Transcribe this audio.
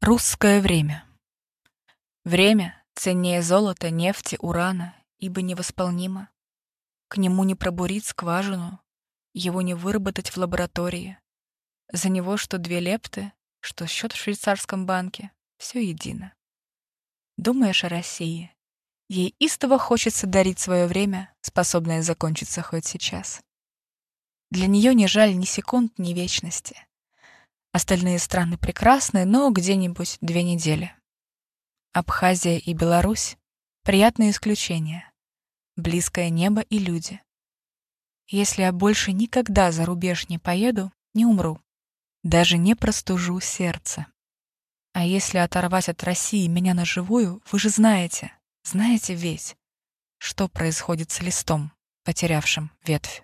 Русское время. Время ценнее золота, нефти, урана, ибо невосполнимо. К нему не пробурить скважину, его не выработать в лаборатории. За него что две лепты, что счет в швейцарском банке — все едино. Думаешь о России? Ей истово хочется дарить свое время, способное закончиться хоть сейчас. Для нее не жаль ни секунд, ни вечности. Остальные страны прекрасны, но где-нибудь две недели. Абхазия и Беларусь — приятные исключения. Близкое небо и люди. Если я больше никогда за рубеж не поеду, не умру. Даже не простужу сердце. А если оторвать от России меня на живую, вы же знаете, знаете ведь, что происходит с листом, потерявшим ветвь.